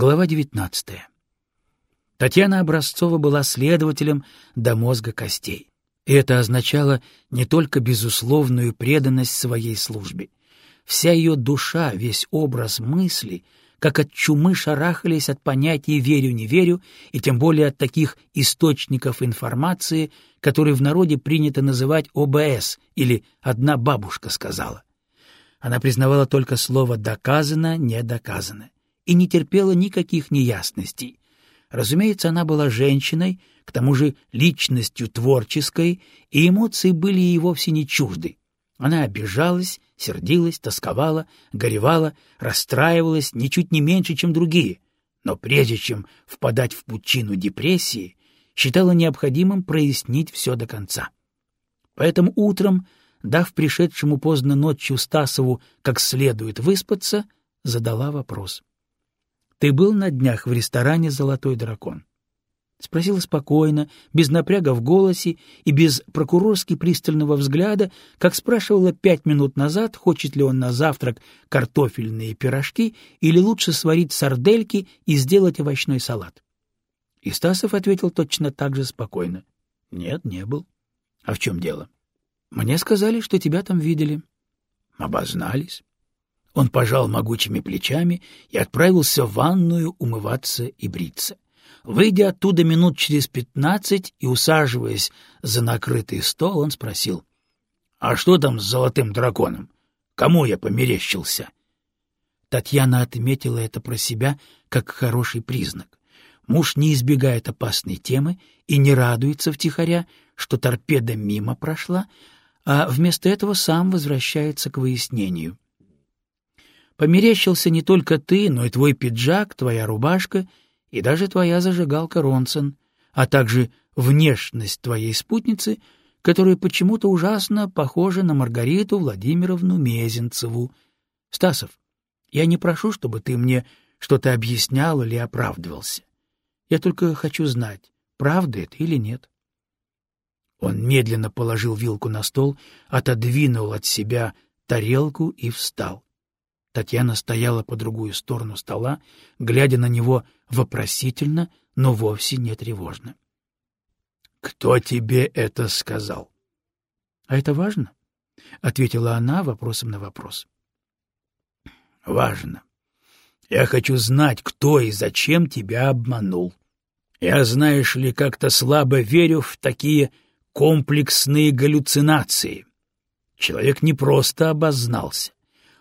Глава 19. Татьяна Образцова была следователем до мозга костей. И это означало не только безусловную преданность своей службе. Вся ее душа, весь образ мысли, как от чумы шарахались от понятий «верю-не верю», и тем более от таких источников информации, которые в народе принято называть ОБС или «одна бабушка сказала». Она признавала только слово «доказано», «не доказано» и не терпела никаких неясностей. Разумеется, она была женщиной, к тому же личностью творческой, и эмоции были ей вовсе не чужды. Она обижалась, сердилась, тосковала, горевала, расстраивалась ничуть не меньше, чем другие, но прежде чем впадать в пучину депрессии, считала необходимым прояснить все до конца. Поэтому утром, дав пришедшему поздно ночью Стасову как следует выспаться, задала вопрос. Ты был на днях в ресторане «Золотой дракон»? Спросила спокойно, без напряга в голосе и без прокурорски пристального взгляда, как спрашивала пять минут назад, хочет ли он на завтрак картофельные пирожки или лучше сварить сардельки и сделать овощной салат. И Стасов ответил точно так же спокойно. — Нет, не был. — А в чем дело? — Мне сказали, что тебя там видели. — Обознались. Он пожал могучими плечами и отправился в ванную умываться и бриться. Выйдя оттуда минут через пятнадцать и усаживаясь за накрытый стол, он спросил, — А что там с золотым драконом? Кому я померещился? Татьяна отметила это про себя как хороший признак. Муж не избегает опасной темы и не радуется втихаря, что торпеда мимо прошла, а вместо этого сам возвращается к выяснению. Померещился не только ты, но и твой пиджак, твоя рубашка и даже твоя зажигалка Ронсон, а также внешность твоей спутницы, которая почему-то ужасно похожа на Маргариту Владимировну Мезенцеву. Стасов, я не прошу, чтобы ты мне что-то объяснял или оправдывался. Я только хочу знать, правда это или нет. Он медленно положил вилку на стол, отодвинул от себя тарелку и встал. Татьяна стояла по другую сторону стола, глядя на него вопросительно, но вовсе не тревожно. — Кто тебе это сказал? — А это важно? — ответила она вопросом на вопрос. — Важно. Я хочу знать, кто и зачем тебя обманул. Я, знаешь ли, как-то слабо верю в такие комплексные галлюцинации. Человек не просто обознался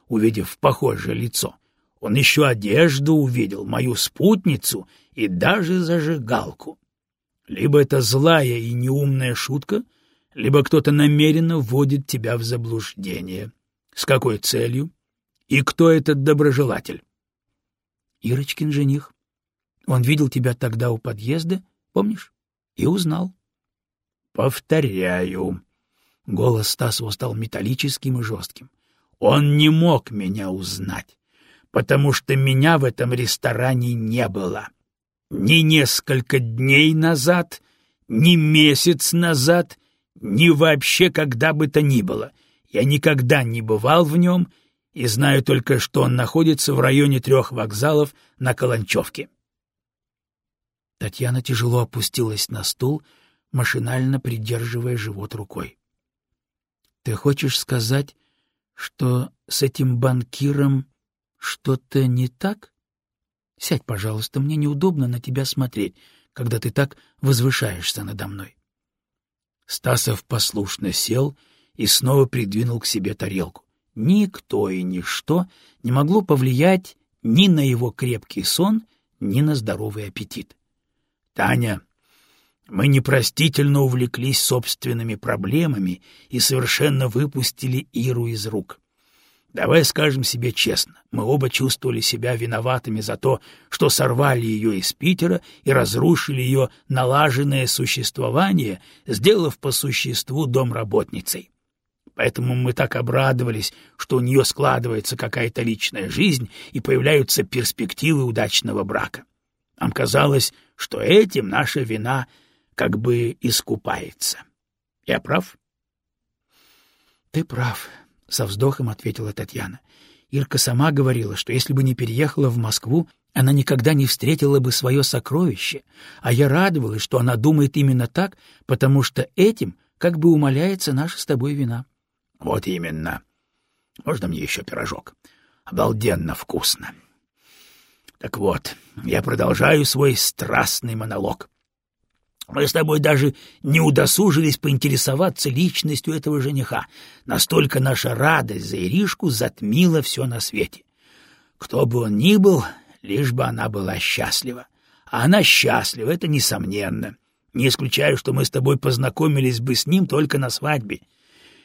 увидев похожее лицо. Он еще одежду увидел, мою спутницу и даже зажигалку. Либо это злая и неумная шутка, либо кто-то намеренно вводит тебя в заблуждение. С какой целью? И кто этот доброжелатель? Ирочкин жених. Он видел тебя тогда у подъезда, помнишь? И узнал. Повторяю. Голос Стасова стал металлическим и жестким. Он не мог меня узнать, потому что меня в этом ресторане не было. Ни несколько дней назад, ни месяц назад, ни вообще когда бы то ни было. Я никогда не бывал в нем и знаю только, что он находится в районе трех вокзалов на Каланчевке. Татьяна тяжело опустилась на стул, машинально придерживая живот рукой. — Ты хочешь сказать, что с этим банкиром что-то не так? Сядь, пожалуйста, мне неудобно на тебя смотреть, когда ты так возвышаешься надо мной. Стасов послушно сел и снова придвинул к себе тарелку. Никто и ничто не могло повлиять ни на его крепкий сон, ни на здоровый аппетит. — Таня, мы непростительно увлеклись собственными проблемами и совершенно выпустили Иру из рук. Давай скажем себе честно, мы оба чувствовали себя виноватыми за то, что сорвали ее из Питера и разрушили ее налаженное существование, сделав по существу домработницей. Поэтому мы так обрадовались, что у нее складывается какая-то личная жизнь и появляются перспективы удачного брака. Нам казалось, что этим наша вина — как бы искупается. Я прав? — Ты прав, — со вздохом ответила Татьяна. Ирка сама говорила, что если бы не переехала в Москву, она никогда не встретила бы свое сокровище, а я радовалась, что она думает именно так, потому что этим как бы умаляется наша с тобой вина. — Вот именно. Можно мне еще пирожок? Обалденно вкусно. Так вот, я продолжаю свой страстный монолог. Мы с тобой даже не удосужились поинтересоваться личностью этого жениха. Настолько наша радость за Иришку затмила все на свете. Кто бы он ни был, лишь бы она была счастлива. А она счастлива, это несомненно. Не исключаю, что мы с тобой познакомились бы с ним только на свадьбе.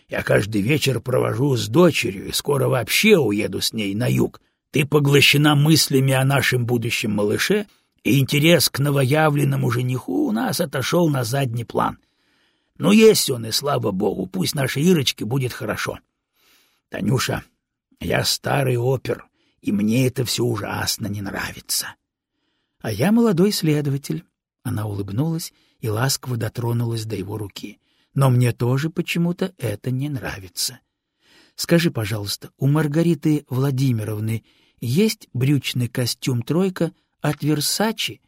Я каждый вечер провожу с дочерью и скоро вообще уеду с ней на юг. Ты поглощена мыслями о нашем будущем малыше, и интерес к новоявленному жениху у нас отошел на задний план. Но есть он, и слава богу, пусть нашей Ирочке будет хорошо. Танюша, я старый опер, и мне это все ужасно не нравится. А я молодой следователь. Она улыбнулась и ласково дотронулась до его руки. Но мне тоже почему-то это не нравится. Скажи, пожалуйста, у Маргариты Владимировны есть брючный костюм «тройка» от Версачи,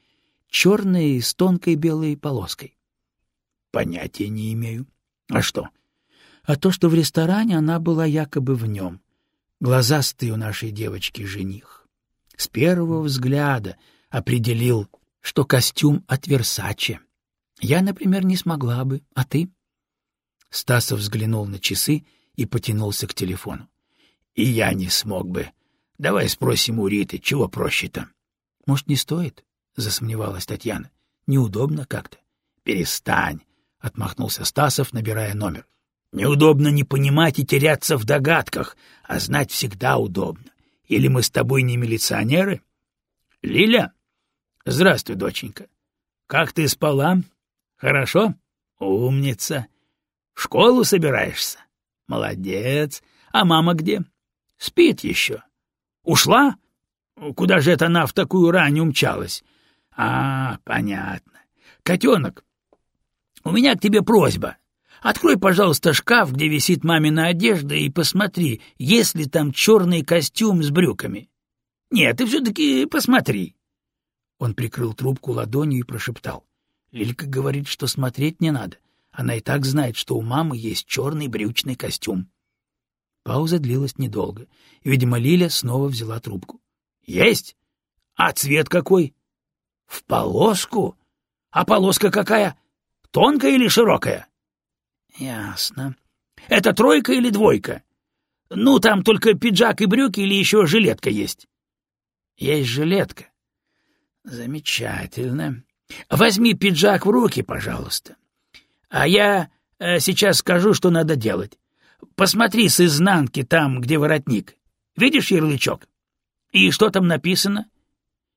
черный с тонкой белой полоской? — Понятия не имею. А что? — А то, что в ресторане она была якобы в нем. Глазастый у нашей девочки жених. С первого взгляда определил, что костюм от Версачи. Я, например, не смогла бы, а ты? Стасов взглянул на часы и потянулся к телефону. — И я не смог бы. Давай спросим у Риты, чего проще-то? — Может, не стоит? — засомневалась Татьяна. — Неудобно как-то. — Перестань, — отмахнулся Стасов, набирая номер. Неудобно не понимать и теряться в догадках, а знать всегда удобно. Или мы с тобой не милиционеры? Лиля? Здравствуй, доченька. Как ты спала? Хорошо? Умница. В школу собираешься? Молодец. А мама где? Спит еще. Ушла? Куда же это она в такую рань умчалась? А, понятно. Котенок, у меня к тебе просьба. Открой, пожалуйста, шкаф, где висит мамина одежда, и посмотри, есть ли там черный костюм с брюками. Нет, ты все-таки посмотри. Он прикрыл трубку ладонью и прошептал. Лилька говорит, что смотреть не надо. Она и так знает, что у мамы есть черный брючный костюм. Пауза длилась недолго. Видимо, Лиля снова взяла трубку. — Есть? А цвет какой? — В полоску? А полоска какая? Тонкая или широкая? — Ясно. Это тройка или двойка? Ну, там только пиджак и брюки или еще жилетка есть? Есть жилетка. Замечательно. Возьми пиджак в руки, пожалуйста. А я э, сейчас скажу, что надо делать. Посмотри с изнанки там, где воротник. Видишь ярлычок? И что там написано?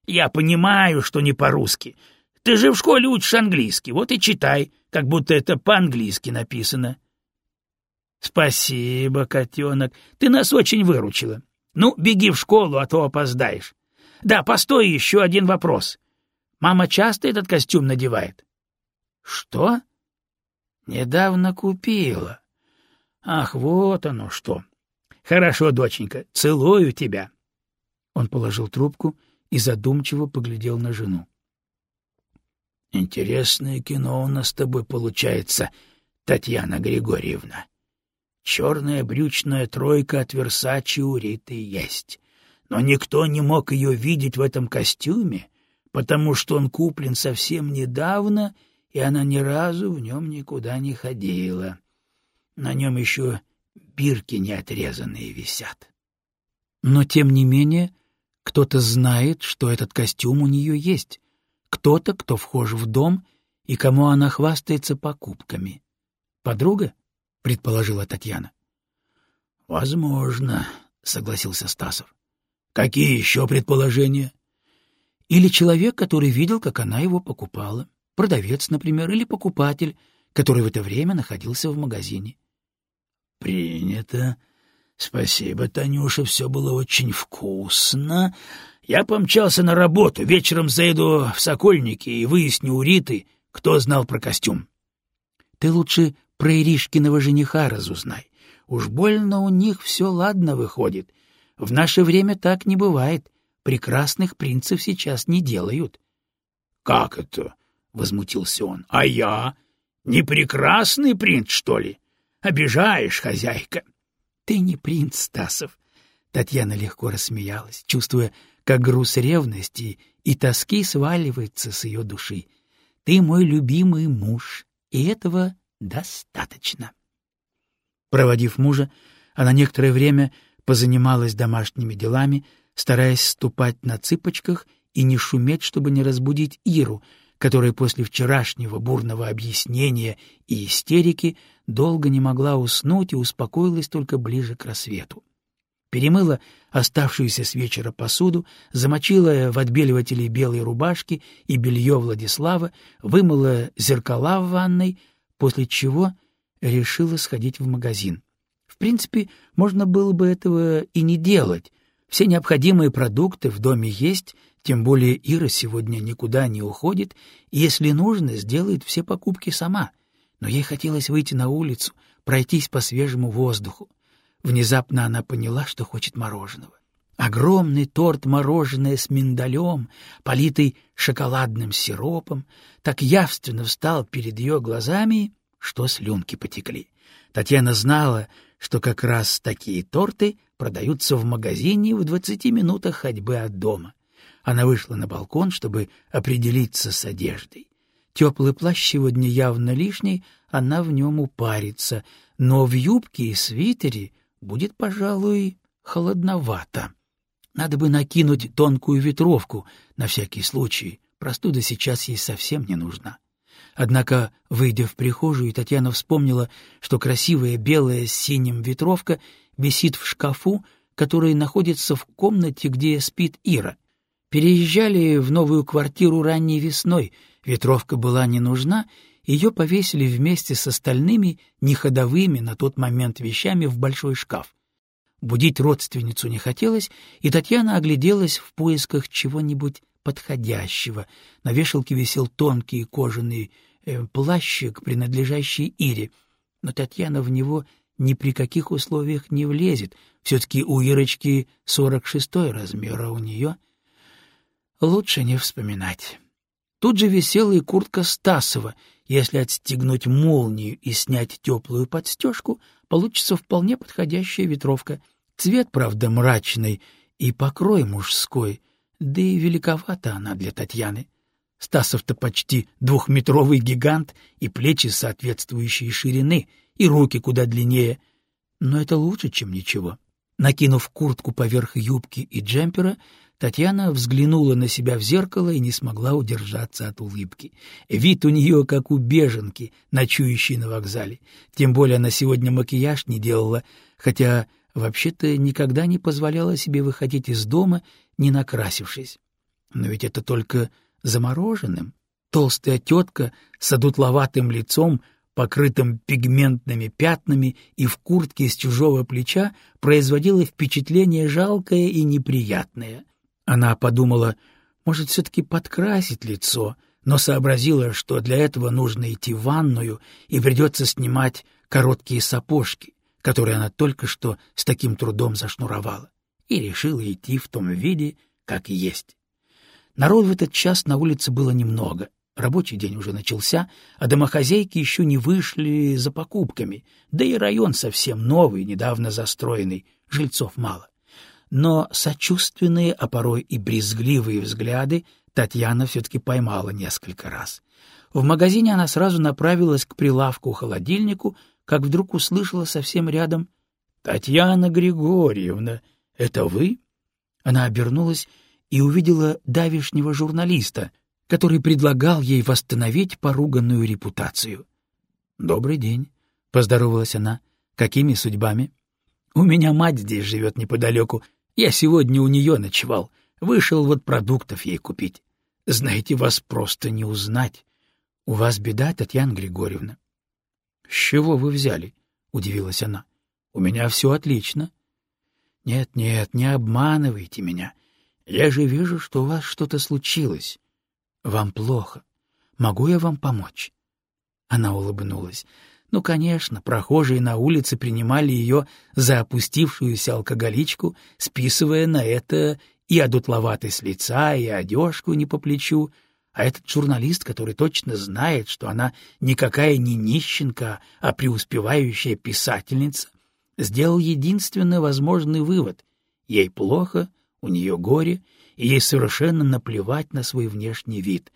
Я понимаю, что не по-русски. Ты же в школе учишь английский, вот и читай, как будто это по-английски написано. Спасибо, котенок, ты нас очень выручила. Ну, беги в школу, а то опоздаешь. Да, постой, еще один вопрос. Мама часто этот костюм надевает? Что? Недавно купила. Ах, вот оно что. Хорошо, доченька, целую тебя. Он положил трубку и задумчиво поглядел на жену. Интересное кино у нас с тобой получается, Татьяна Григорьевна. Черная брючная тройка от Версачи у Риты есть. Но никто не мог ее видеть в этом костюме, потому что он куплен совсем недавно, и она ни разу в нем никуда не ходила. На нем еще бирки неотрезанные висят. Но, тем не менее, кто-то знает, что этот костюм у нее есть, кто-то, кто вхож в дом и кому она хвастается покупками. Подруга? — предположила Татьяна. — Возможно, — согласился Стасов. — Какие еще предположения? — Или человек, который видел, как она его покупала. Продавец, например, или покупатель, который в это время находился в магазине. — Принято. Спасибо, Танюша, все было очень вкусно. Я помчался на работу, вечером заеду в Сокольники и выясню у Риты, кто знал про костюм. — Ты лучше про Иришкиного жениха разузнай. Уж больно у них все ладно выходит. В наше время так не бывает. прекрасных принцев сейчас не делают. — Как это? — возмутился он. — А я? Не прекрасный принц, что ли? Обижаешь, хозяйка. — Ты не принц, Стасов. Татьяна легко рассмеялась, чувствуя, как груз ревности и тоски сваливается с ее души. Ты мой любимый муж, и этого достаточно. Проводив мужа, она некоторое время позанималась домашними делами, стараясь ступать на цыпочках и не шуметь, чтобы не разбудить Иру, которая после вчерашнего бурного объяснения и истерики долго не могла уснуть и успокоилась только ближе к рассвету. Перемыла оставшуюся с вечера посуду, замочила в отбеливателе белые рубашки и белье Владислава, вымыла зеркала в ванной, после чего решила сходить в магазин. В принципе, можно было бы этого и не делать. Все необходимые продукты в доме есть, тем более Ира сегодня никуда не уходит, и, если нужно, сделает все покупки сама. Но ей хотелось выйти на улицу, пройтись по свежему воздуху. Внезапно она поняла, что хочет мороженого. Огромный торт мороженое с миндалем, политый шоколадным сиропом, так явственно встал перед ее глазами, что слюнки потекли. Татьяна знала, что как раз такие торты продаются в магазине в двадцати минутах ходьбы от дома. Она вышла на балкон, чтобы определиться с одеждой. Теплый плащ сегодня явно лишний, она в нем упарится, но в юбке и свитере будет, пожалуй, холодновато. Надо бы накинуть тонкую ветровку на всякий случай, простуда сейчас ей совсем не нужна. Однако, выйдя в прихожую, Татьяна вспомнила, что красивая белая с синим ветровка висит в шкафу, который находится в комнате, где спит Ира. Переезжали в новую квартиру ранней весной, ветровка была не нужна, ее повесили вместе с остальными неходовыми на тот момент вещами в большой шкаф. Будить родственницу не хотелось, и Татьяна огляделась в поисках чего-нибудь подходящего. На вешалке висел тонкий кожаный э, плащик, принадлежащий Ире, но Татьяна в него ни при каких условиях не влезет. Все-таки у Ирочки сорок шестой размер, а у нее... Лучше не вспоминать. Тут же висела и куртка Стасова. Если отстегнуть молнию и снять теплую подстежку, получится вполне подходящая ветровка. Цвет, правда, мрачный и покрой мужской, да и великовата она для Татьяны. Стасов-то почти двухметровый гигант, и плечи соответствующей ширины, и руки куда длиннее. Но это лучше, чем ничего. Накинув куртку поверх юбки и джемпера, Татьяна взглянула на себя в зеркало и не смогла удержаться от улыбки. Вид у нее как у беженки, ночующей на вокзале. Тем более она сегодня макияж не делала, хотя вообще-то никогда не позволяла себе выходить из дома, не накрасившись. Но ведь это только замороженным. Толстая тетка с одутловатым лицом, покрытым пигментными пятнами и в куртке с чужого плеча, производила впечатление жалкое и неприятное. Она подумала, может, все-таки подкрасить лицо, но сообразила, что для этого нужно идти в ванную и придется снимать короткие сапожки, которые она только что с таким трудом зашнуровала, и решила идти в том виде, как есть. Народ в этот час на улице было немного. Рабочий день уже начался, а домохозяйки еще не вышли за покупками, да и район совсем новый, недавно застроенный, жильцов мало но сочувственные, а порой и брезгливые взгляды Татьяна все-таки поймала несколько раз. В магазине она сразу направилась к прилавку-холодильнику, как вдруг услышала совсем рядом «Татьяна Григорьевна, это вы?» Она обернулась и увидела давишнего журналиста, который предлагал ей восстановить поруганную репутацию. «Добрый день», — поздоровалась она. «Какими судьбами?» «У меня мать здесь живет неподалеку, я сегодня у нее ночевал, вышел вот продуктов ей купить. Знаете, вас просто не узнать. У вас беда, Татьяна Григорьевна. — С чего вы взяли? — удивилась она. — У меня все отлично. — Нет, нет, не обманывайте меня. Я же вижу, что у вас что-то случилось. Вам плохо. Могу я вам помочь? Она улыбнулась. Ну, конечно, прохожие на улице принимали ее за опустившуюся алкоголичку, списывая на это И одутловатый с лица, и одежку не по плечу, а этот журналист, который точно знает, что она никакая не нищенка, а преуспевающая писательница, сделал единственно возможный вывод — ей плохо, у нее горе, и ей совершенно наплевать на свой внешний вид.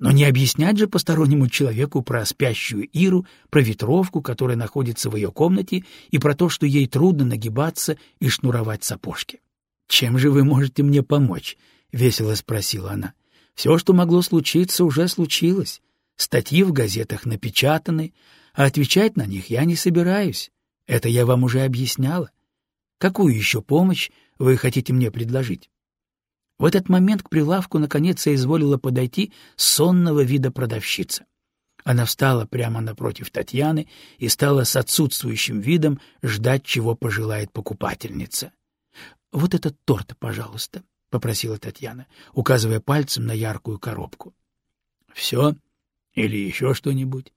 Но не объяснять же постороннему человеку про спящую Иру, про ветровку, которая находится в ее комнате, и про то, что ей трудно нагибаться и шнуровать сапожки. «Чем же вы можете мне помочь?» — весело спросила она. «Все, что могло случиться, уже случилось. Статьи в газетах напечатаны, а отвечать на них я не собираюсь. Это я вам уже объясняла. Какую еще помощь вы хотите мне предложить? В этот момент к прилавку наконец соизволила подойти сонного вида продавщица. Она встала прямо напротив Татьяны и стала с отсутствующим видом ждать, чего пожелает покупательница. — Вот этот торт, пожалуйста, — попросила Татьяна, указывая пальцем на яркую коробку. — Все? Или еще что-нибудь?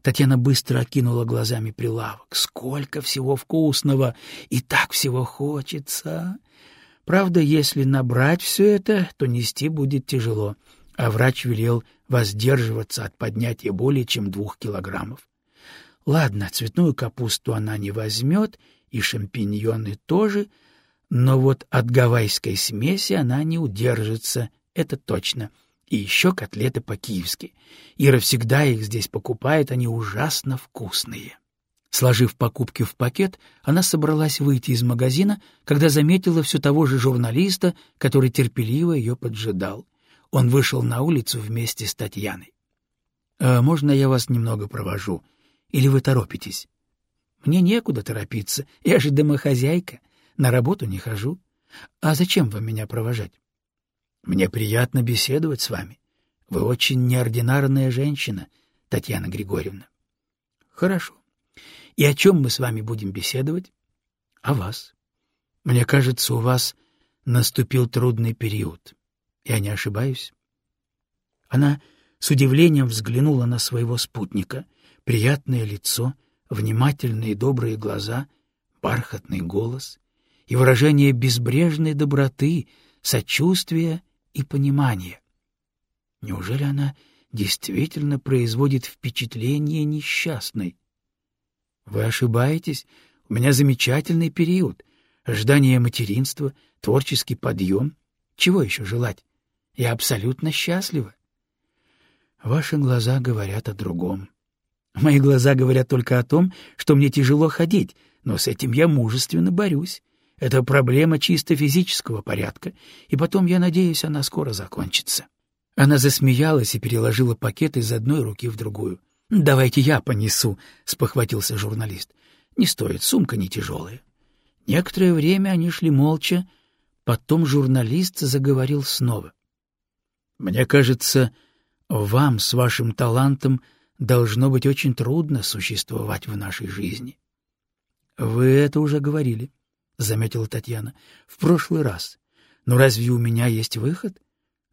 Татьяна быстро окинула глазами прилавок. Сколько всего вкусного! И так всего хочется! Правда, если набрать все это, то нести будет тяжело, а врач велел воздерживаться от поднятия более чем двух килограммов. Ладно, цветную капусту она не возьмет, и шампиньоны тоже, но вот от гавайской смеси она не удержится, это точно — и еще котлеты по-киевски. Ира всегда их здесь покупает, они ужасно вкусные. Сложив покупки в пакет, она собралась выйти из магазина, когда заметила все того же журналиста, который терпеливо ее поджидал. Он вышел на улицу вместе с Татьяной. «А можно я вас немного провожу? Или вы торопитесь?» «Мне некуда торопиться, я же домохозяйка, на работу не хожу. А зачем вам меня провожать?» Мне приятно беседовать с вами. Вы очень неординарная женщина, Татьяна Григорьевна. Хорошо. И о чем мы с вами будем беседовать? О вас. Мне кажется, у вас наступил трудный период. Я не ошибаюсь? Она с удивлением взглянула на своего спутника. Приятное лицо, внимательные добрые глаза, бархатный голос и выражение безбрежной доброты, сочувствия и понимание. Неужели она действительно производит впечатление несчастной? Вы ошибаетесь. У меня замечательный период. Ожидание материнства, творческий подъем. Чего еще желать? Я абсолютно счастлива. Ваши глаза говорят о другом. Мои глаза говорят только о том, что мне тяжело ходить, но с этим я мужественно борюсь. Это проблема чисто физического порядка, и потом, я надеюсь, она скоро закончится. Она засмеялась и переложила пакет из одной руки в другую. «Давайте я понесу», — спохватился журналист. «Не стоит, сумка не тяжелая». Некоторое время они шли молча, потом журналист заговорил снова. «Мне кажется, вам с вашим талантом должно быть очень трудно существовать в нашей жизни». «Вы это уже говорили», — заметила Татьяна, — в прошлый раз. Но разве у меня есть выход?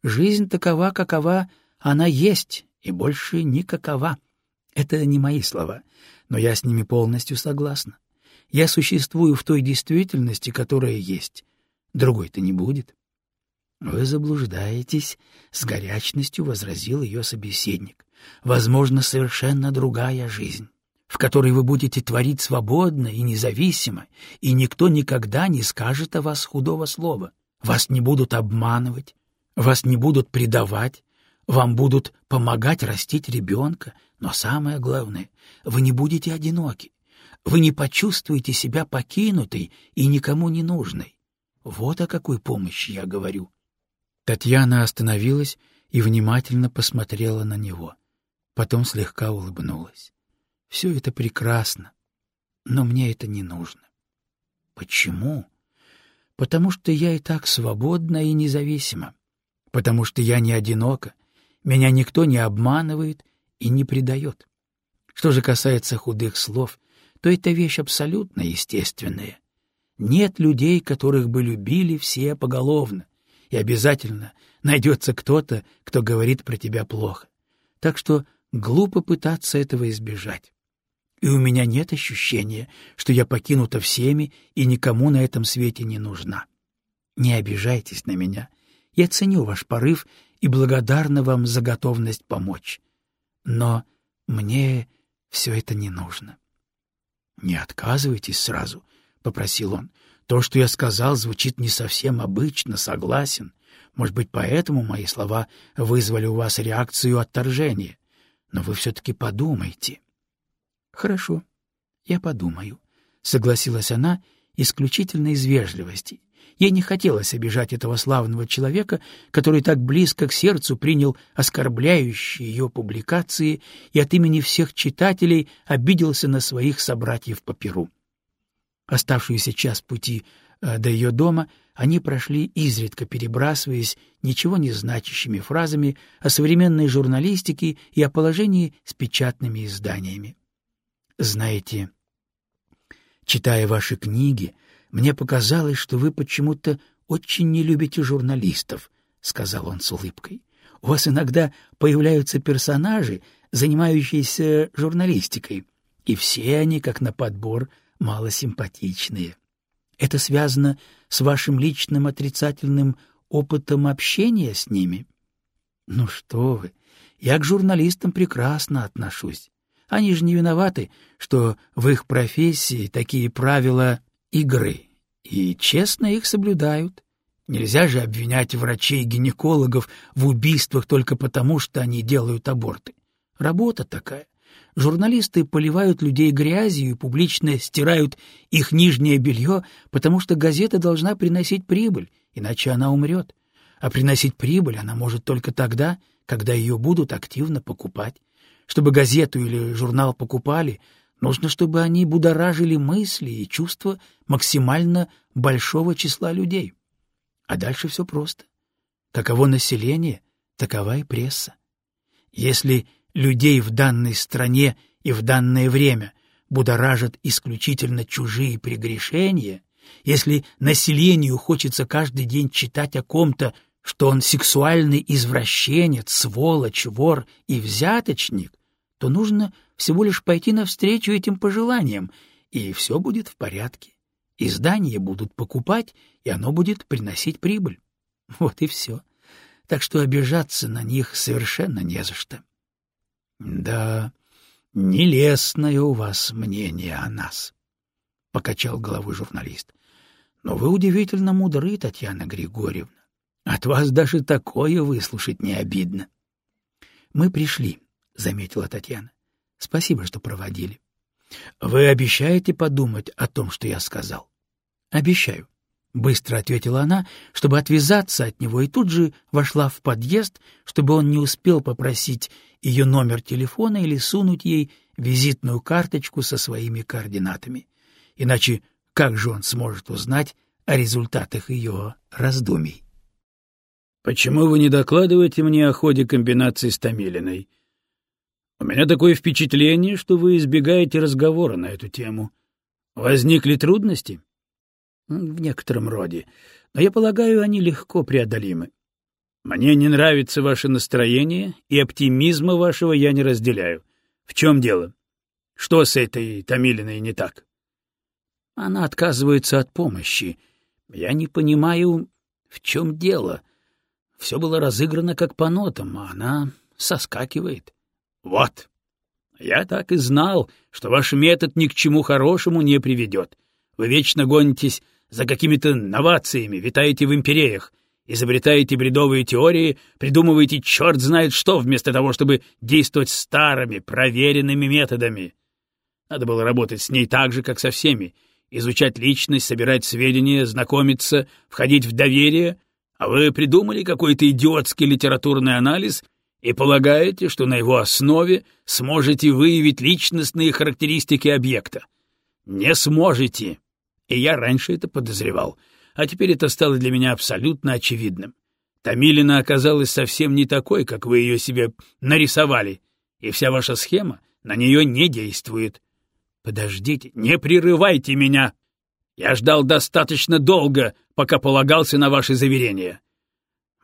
Жизнь такова, какова она есть, и больше никакова. Это не мои слова, но я с ними полностью согласна. Я существую в той действительности, которая есть. Другой-то не будет. — Вы заблуждаетесь, — с горячностью возразил ее собеседник. — Возможно, совершенно другая жизнь в которой вы будете творить свободно и независимо, и никто никогда не скажет о вас худого слова. Вас не будут обманывать, вас не будут предавать, вам будут помогать растить ребенка, но самое главное, вы не будете одиноки. Вы не почувствуете себя покинутой и никому не нужной. Вот о какой помощи я говорю. Татьяна остановилась и внимательно посмотрела на него. Потом слегка улыбнулась. Все это прекрасно, но мне это не нужно. Почему? Потому что я и так свободна и независима. Потому что я не одинока, меня никто не обманывает и не предает. Что же касается худых слов, то это вещь абсолютно естественная. Нет людей, которых бы любили все поголовно, и обязательно найдется кто-то, кто говорит про тебя плохо. Так что глупо пытаться этого избежать и у меня нет ощущения, что я покинута всеми и никому на этом свете не нужна. Не обижайтесь на меня. Я ценю ваш порыв и благодарна вам за готовность помочь. Но мне все это не нужно. — Не отказывайтесь сразу, — попросил он. — То, что я сказал, звучит не совсем обычно, согласен. Может быть, поэтому мои слова вызвали у вас реакцию отторжения. Но вы все-таки подумайте. — Хорошо, я подумаю, — согласилась она исключительно из вежливости. Ей не хотелось обижать этого славного человека, который так близко к сердцу принял оскорбляющие ее публикации и от имени всех читателей обиделся на своих собратьев по перу. Оставшуюся час пути э, до ее дома они прошли изредка перебрасываясь ничего не значащими фразами о современной журналистике и о положении с печатными изданиями. «Знаете, читая ваши книги, — мне показалось, что вы почему-то очень не любите журналистов, — сказал он с улыбкой. — У вас иногда появляются персонажи, занимающиеся журналистикой, и все они, как на подбор, малосимпатичные. Это связано с вашим личным отрицательным опытом общения с ними? Ну что вы, я к журналистам прекрасно отношусь. Они же не виноваты, что в их профессии такие правила игры, и честно их соблюдают. Нельзя же обвинять врачей и гинекологов в убийствах только потому, что они делают аборты. Работа такая. Журналисты поливают людей грязью и публично стирают их нижнее белье, потому что газета должна приносить прибыль, иначе она умрет. А приносить прибыль она может только тогда, когда ее будут активно покупать. Чтобы газету или журнал покупали, Нужно, чтобы они будоражили мысли и чувства максимально большого числа людей. А дальше все просто. Каково население, такова и пресса. Если людей в данной стране и в данное время будоражат исключительно чужие прегрешения, если населению хочется каждый день читать о ком-то, что он сексуальный извращенец, сволочь, вор и взяточник, то нужно всего лишь пойти навстречу этим пожеланиям, и все будет в порядке. Издания будут покупать, и оно будет приносить прибыль. Вот и все. Так что обижаться на них совершенно не за что. — Да, нелестное у вас мнение о нас, — покачал головой журналист. — Но вы удивительно мудры, Татьяна Григорьевна. От вас даже такое выслушать не обидно. — Мы пришли, — заметила Татьяна. Спасибо, что проводили. Вы обещаете подумать о том, что я сказал? Обещаю. Быстро ответила она, чтобы отвязаться от него, и тут же вошла в подъезд, чтобы он не успел попросить ее номер телефона или сунуть ей визитную карточку со своими координатами. Иначе как же он сможет узнать о результатах ее раздумий? — Почему вы не докладываете мне о ходе комбинации с Томилиной? У меня такое впечатление, что вы избегаете разговора на эту тему. Возникли трудности? В некотором роде, но я полагаю, они легко преодолимы. Мне не нравится ваше настроение, и оптимизма вашего я не разделяю. В чем дело? Что с этой Томилиной не так? Она отказывается от помощи. Я не понимаю, в чем дело. Все было разыграно как по нотам, а она соскакивает. Вот. Я так и знал, что ваш метод ни к чему хорошему не приведет. Вы вечно гонитесь за какими-то новациями, витаете в империях, изобретаете бредовые теории, придумываете черт знает что, вместо того, чтобы действовать старыми, проверенными методами. Надо было работать с ней так же, как со всеми, изучать личность, собирать сведения, знакомиться, входить в доверие, а вы придумали какой-то идиотский литературный анализ — и полагаете, что на его основе сможете выявить личностные характеристики объекта. Не сможете. И я раньше это подозревал, а теперь это стало для меня абсолютно очевидным. Тамилина оказалась совсем не такой, как вы ее себе нарисовали, и вся ваша схема на нее не действует. Подождите, не прерывайте меня. Я ждал достаточно долго, пока полагался на ваши заверения.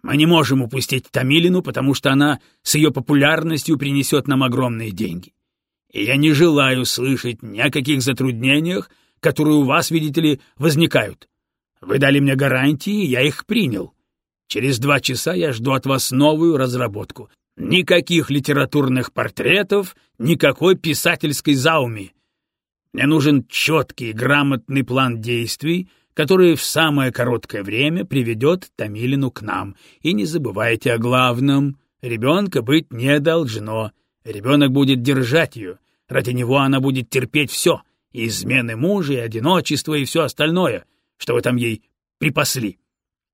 Мы не можем упустить Тамилину, потому что она с ее популярностью принесет нам огромные деньги. И я не желаю слышать ни о каких затруднениях, которые у вас, видите ли, возникают. Вы дали мне гарантии, я их принял. Через два часа я жду от вас новую разработку. Никаких литературных портретов, никакой писательской зауми. Мне нужен четкий, грамотный план действий, который в самое короткое время приведет Томилину к нам. И не забывайте о главном. Ребенка быть не должно. Ребенок будет держать ее. Ради него она будет терпеть все. И измены мужа, и одиночество, и все остальное, что вы там ей припасли.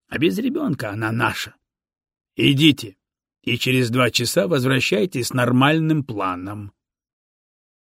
А без ребенка она наша. Идите, и через два часа возвращайтесь с нормальным планом.